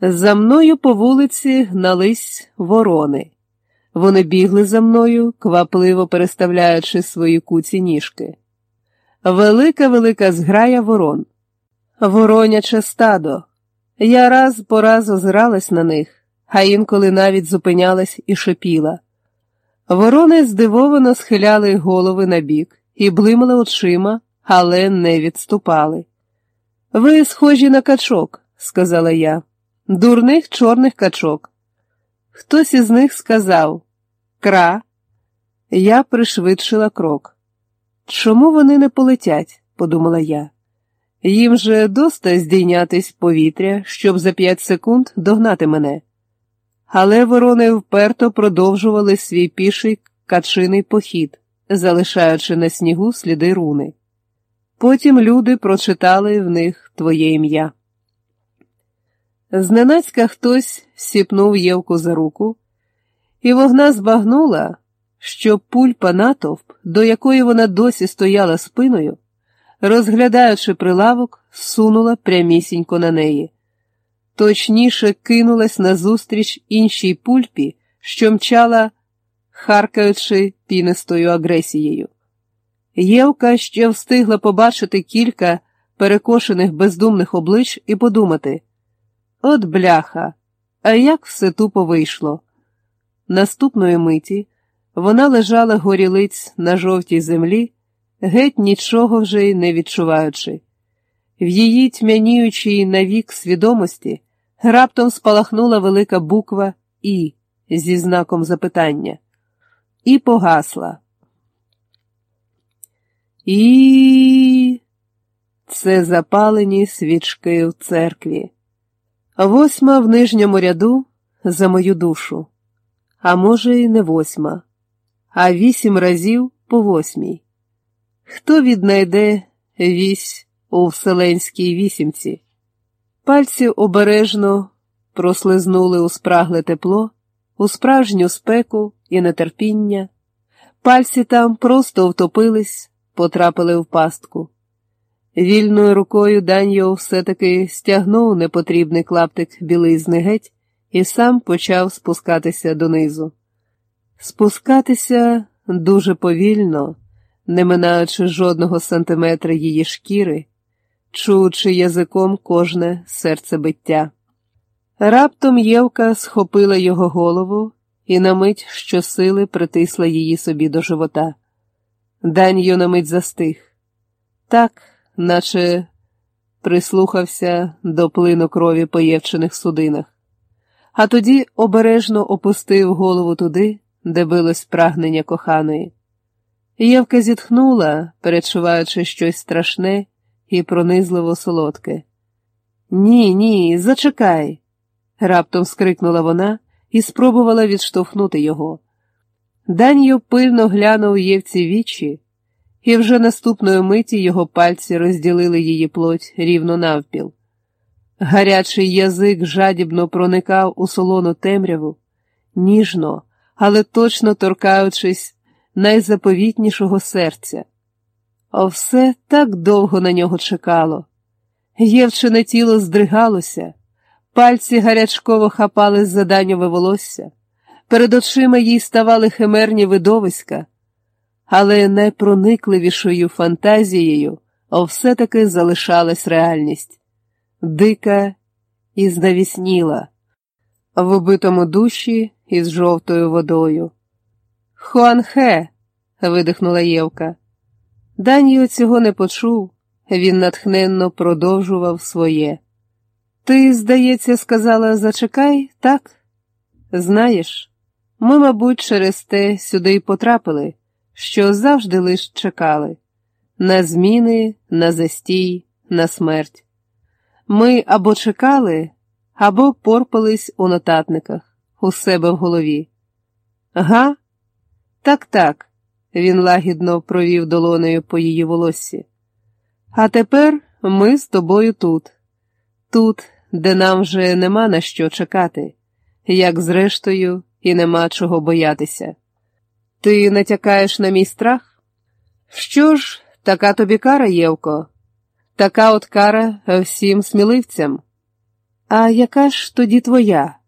За мною по вулиці гнались ворони. Вони бігли за мною, квапливо переставляючи свої куці ніжки. Велика велика зграя ворон, вороняче стадо. Я раз по раз озиралась на них, а інколи навіть зупинялась і шипіла. Ворони здивовано схиляли голови на бік і блимали очима, але не відступали. Ви схожі на качок, сказала я, дурних чорних качок. Хтось із них сказав Кра. Я пришвидшила крок. Чому вони не полетять? подумала я. Їм же доста здійнятись повітря, щоб за п'ять секунд догнати мене. Але ворони вперто продовжували свій піший качиний похід, залишаючи на снігу сліди руни. Потім люди прочитали в них твоє ім'я. Зненацька хтось сіпнув Євку за руку, і вогна збагнула, що пульпа натовп, до якої вона досі стояла спиною, розглядаючи прилавок, сунула прямісінько на неї. Точніше кинулась назустріч іншій пульпі, що мчала, харкаючи пінистою агресією. Євка ще встигла побачити кілька перекошених бездумних облич і подумати: от бляха, а як все тупо вийшло. Наступної миті вона лежала горілиць на жовтій землі, геть нічого вже й не відчуваючи. В її тьмяніючій навік свідомості раптом спалахнула велика буква І зі знаком запитання, і погасла. І це запалені свічки в церкві. Восьма в нижньому ряду за мою душу, а може, й не восьма, а вісім разів по восьмій. Хто віднайде вісь у вселенській вісімці? Пальці обережно прослизнули у спрагле тепло, у справжню спеку і нетерпіння. Пальці там просто втопились, потрапили в пастку. Вільною рукою Даньо все-таки стягнув непотрібний клаптик білизни геть і сам почав спускатися донизу. Спускатися дуже повільно, не минаючи жодного сантиметра її шкіри, чуючи язиком кожне серцебиття. Раптом Євка схопила його голову і на мить щосили притисла її собі до живота. Даньо на мить застиг. Так, наче прислухався до плину крові по Євчиних судинах, а тоді обережно опустив голову туди, де билось прагнення коханої. Євка зітхнула, перечуваючи щось страшне і пронизливо солодке. Ні, ні, зачекай, раптом скрикнула вона і спробувала відштовхнути його. Даньо пильно глянув Євці вічі, і вже наступної миті його пальці розділили її плоть рівно навпіл. Гарячий язик жадібно проникав у солону темряву, ніжно, але точно торкаючись найзаповітнішого серця. А все так довго на нього чекало. Євчине тіло здригалося, пальці гарячково хапали заданьове волосся, перед очима їй ставали химерні видовиська, але найпроникливішою фантазією все-таки залишалась реальність дика і знавісніла, в убитому душі із жовтою водою. Хуанхе. видихнула Євка. Даніо цього не почув, він натхненно продовжував своє. Ти, здається, сказала, зачекай, так? Знаєш, ми, мабуть, через те сюди й потрапили, що завжди лиш чекали на зміни, на застій, на смерть. Ми або чекали, або порпались у нотатниках, у себе в голові. Га? Так, так, він лагідно провів долонею по її волоссі. А тепер ми з тобою тут, тут, де нам вже нема на що чекати, як зрештою, і нема чого боятися. Ти натякаєш на мій страх? Що ж, така тобі кара, Євко, така от кара всім сміливцям. А яка ж тоді твоя?